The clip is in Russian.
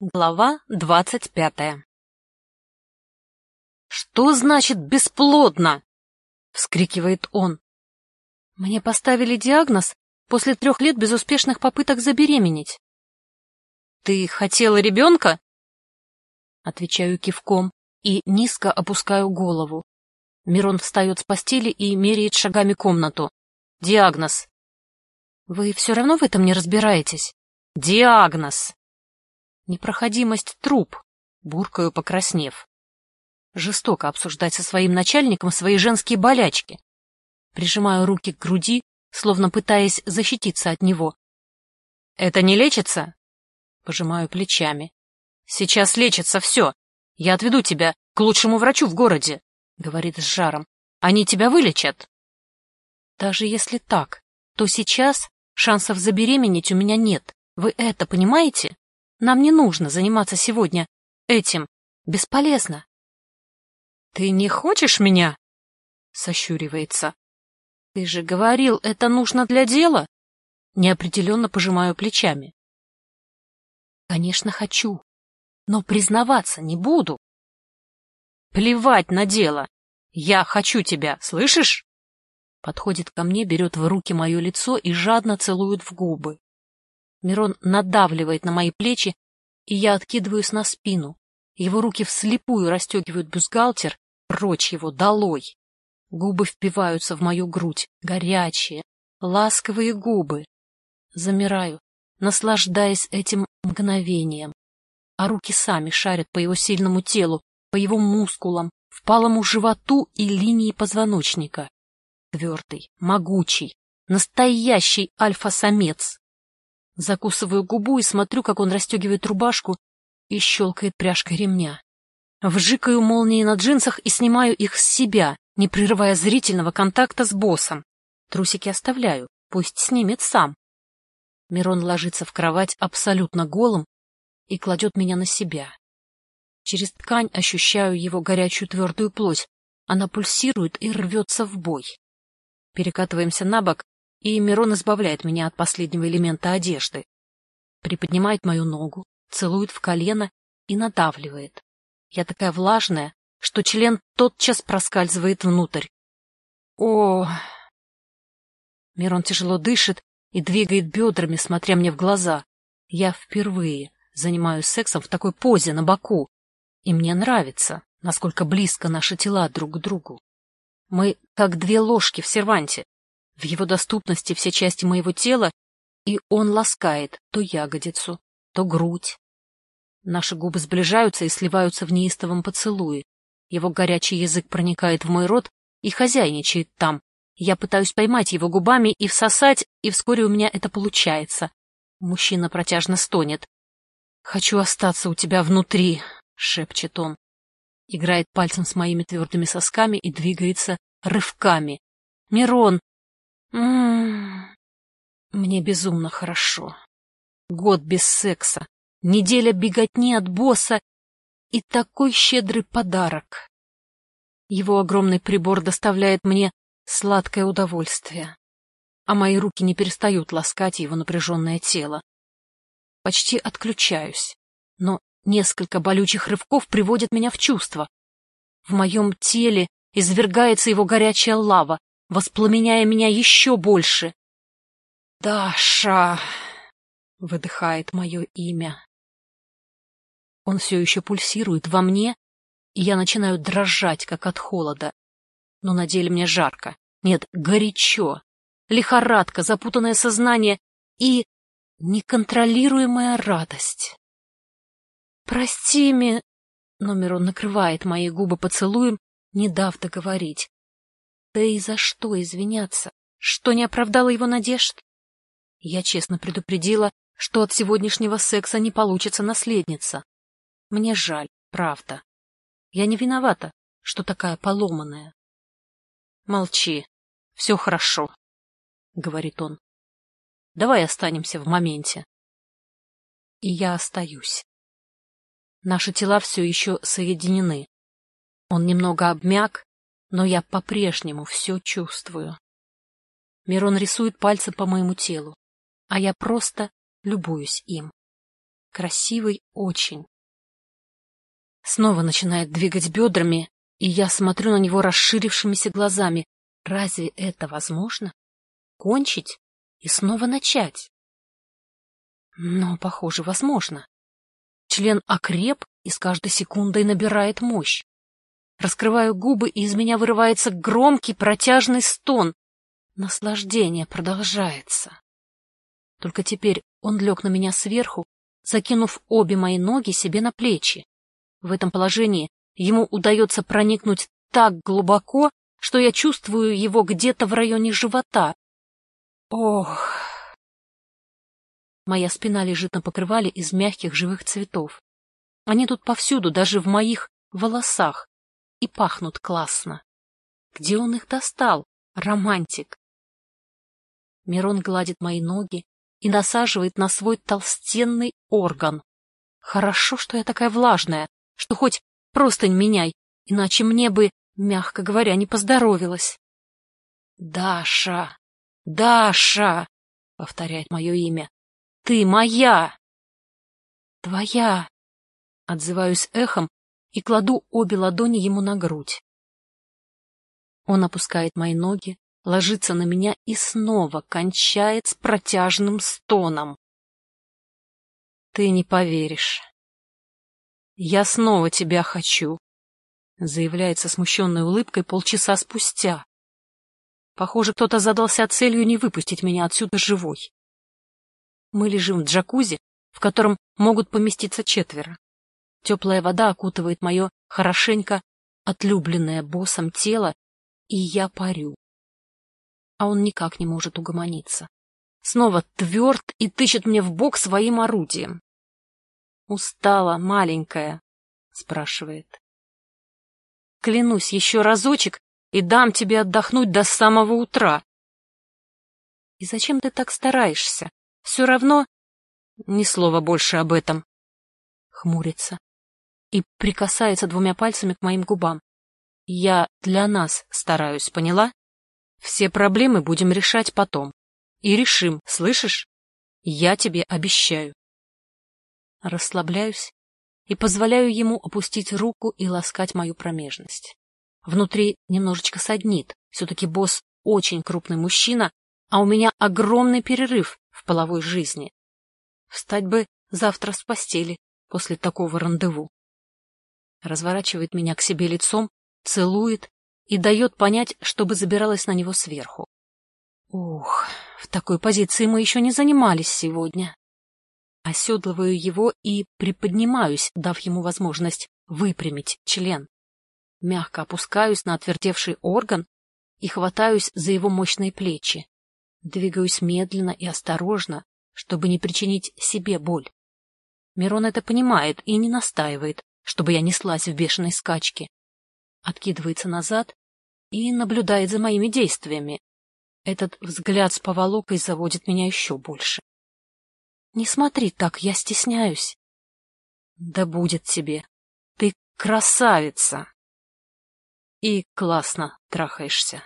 Глава двадцать пятая «Что значит бесплодно?» — вскрикивает он. «Мне поставили диагноз после трех лет безуспешных попыток забеременеть». «Ты хотела ребенка?» Отвечаю кивком и низко опускаю голову. Мирон встает с постели и меряет шагами комнату. «Диагноз». «Вы все равно в этом не разбираетесь?» «Диагноз!» Непроходимость труб, буркаю, покраснев. Жестоко обсуждать со своим начальником свои женские болячки. Прижимаю руки к груди, словно пытаясь защититься от него. «Это не лечится?» Пожимаю плечами. «Сейчас лечится все. Я отведу тебя к лучшему врачу в городе», — говорит с жаром. «Они тебя вылечат». Даже если так, то сейчас шансов забеременеть у меня нет. Вы это понимаете? Нам не нужно заниматься сегодня этим. Бесполезно. — Ты не хочешь меня? — сощуривается. — Ты же говорил, это нужно для дела. Неопределенно пожимаю плечами. — Конечно, хочу, но признаваться не буду. — Плевать на дело. Я хочу тебя, слышишь? Подходит ко мне, берет в руки мое лицо и жадно целует в губы. Мирон надавливает на мои плечи, и я откидываюсь на спину. Его руки вслепую расстегивают бюстгальтер, прочь его, долой. Губы впиваются в мою грудь, горячие, ласковые губы. Замираю, наслаждаясь этим мгновением. А руки сами шарят по его сильному телу, по его мускулам, впалому животу и линии позвоночника. Твердый, могучий, настоящий альфа-самец. Закусываю губу и смотрю, как он расстегивает рубашку и щелкает пряжкой ремня. Вжикаю молнии на джинсах и снимаю их с себя, не прерывая зрительного контакта с боссом. Трусики оставляю, пусть снимет сам. Мирон ложится в кровать абсолютно голым и кладет меня на себя. Через ткань ощущаю его горячую твердую плоть. Она пульсирует и рвется в бой. Перекатываемся на бок, и Мирон избавляет меня от последнего элемента одежды. Приподнимает мою ногу, целует в колено и надавливает. Я такая влажная, что член тотчас проскальзывает внутрь. О! Мирон тяжело дышит и двигает бедрами, смотря мне в глаза. Я впервые занимаюсь сексом в такой позе на боку, и мне нравится, насколько близко наши тела друг к другу. Мы как две ложки в серванте, в его доступности все части моего тела, и он ласкает то ягодицу, то грудь. Наши губы сближаются и сливаются в неистовом поцелуе. Его горячий язык проникает в мой рот и хозяйничает там. Я пытаюсь поймать его губами и всосать, и вскоре у меня это получается. Мужчина протяжно стонет. «Хочу остаться у тебя внутри», — шепчет он. Играет пальцем с моими твердыми сосками и двигается рывками. «Мирон. Мне безумно хорошо. Год без секса, неделя беготни от босса и такой щедрый подарок. Его огромный прибор доставляет мне сладкое удовольствие, а мои руки не перестают ласкать его напряженное тело. Почти отключаюсь, но несколько болючих рывков приводят меня в чувство. В моем теле извергается его горячая лава, воспламеняя меня еще больше. «Даша!» — выдыхает мое имя. Он все еще пульсирует во мне, и я начинаю дрожать, как от холода. Но на деле мне жарко. Нет, горячо. Лихорадка, запутанное сознание и неконтролируемая радость. «Прости, ми...» Номер он накрывает мои губы поцелуем, не дав договорить. Да и за что извиняться? Что не оправдало его надежд? Я честно предупредила, что от сегодняшнего секса не получится наследница. Мне жаль, правда. Я не виновата, что такая поломанная. Молчи, все хорошо, — говорит он. Давай останемся в моменте. И я остаюсь. Наши тела все еще соединены. Он немного обмяк, но я по-прежнему все чувствую. Мирон рисует пальцем по моему телу, а я просто любуюсь им. красивый очень. Снова начинает двигать бедрами, и я смотрю на него расширившимися глазами. Разве это возможно? Кончить и снова начать? Но, похоже, возможно. Член окреп и с каждой секундой набирает мощь. Раскрываю губы, и из меня вырывается громкий протяжный стон. Наслаждение продолжается. Только теперь он лег на меня сверху, закинув обе мои ноги себе на плечи. В этом положении ему удается проникнуть так глубоко, что я чувствую его где-то в районе живота. Ох! Моя спина лежит на покрывале из мягких живых цветов. Они тут повсюду, даже в моих волосах, и пахнут классно. Где он их достал, романтик? Мирон гладит мои ноги и насаживает на свой толстенный орган. Хорошо, что я такая влажная, что хоть простынь меняй, иначе мне бы, мягко говоря, не поздоровилось. «Даша! Даша!» — повторяет мое имя. «Ты моя!» «Твоя!» — отзываюсь эхом и кладу обе ладони ему на грудь. Он опускает мои ноги, ложится на меня и снова кончает с протяжным стоном. Ты не поверишь. Я снова тебя хочу, заявляет со смущенной улыбкой полчаса спустя. Похоже, кто-то задался целью не выпустить меня отсюда живой. Мы лежим в джакузи, в котором могут поместиться четверо. Теплая вода окутывает мое хорошенько отлюбленное боссом тело, и я парю. А он никак не может угомониться. Снова тверд и тычет мне в бок своим орудием. «Устала, маленькая?» — спрашивает. «Клянусь еще разочек и дам тебе отдохнуть до самого утра». «И зачем ты так стараешься? Все равно...» «Ни слова больше об этом». Хмурится и прикасается двумя пальцами к моим губам. «Я для нас стараюсь, поняла? Все проблемы будем решать потом. И решим, слышишь? Я тебе обещаю» расслабляюсь и позволяю ему опустить руку и ласкать мою промежность. Внутри немножечко саднит, все-таки босс очень крупный мужчина, а у меня огромный перерыв в половой жизни. Встать бы завтра с постели после такого рандеву. Разворачивает меня к себе лицом, целует и дает понять, чтобы забиралась на него сверху. Ух, в такой позиции мы еще не занимались сегодня оседлываю его и приподнимаюсь, дав ему возможность выпрямить член. Мягко опускаюсь на отвертевший орган и хватаюсь за его мощные плечи. Двигаюсь медленно и осторожно, чтобы не причинить себе боль. Мирон это понимает и не настаивает, чтобы я неслась в бешеной скачке. Откидывается назад и наблюдает за моими действиями. Этот взгляд с поволокой заводит меня еще больше. Не смотри так, я стесняюсь. Да будет тебе. Ты красавица. И классно трахаешься.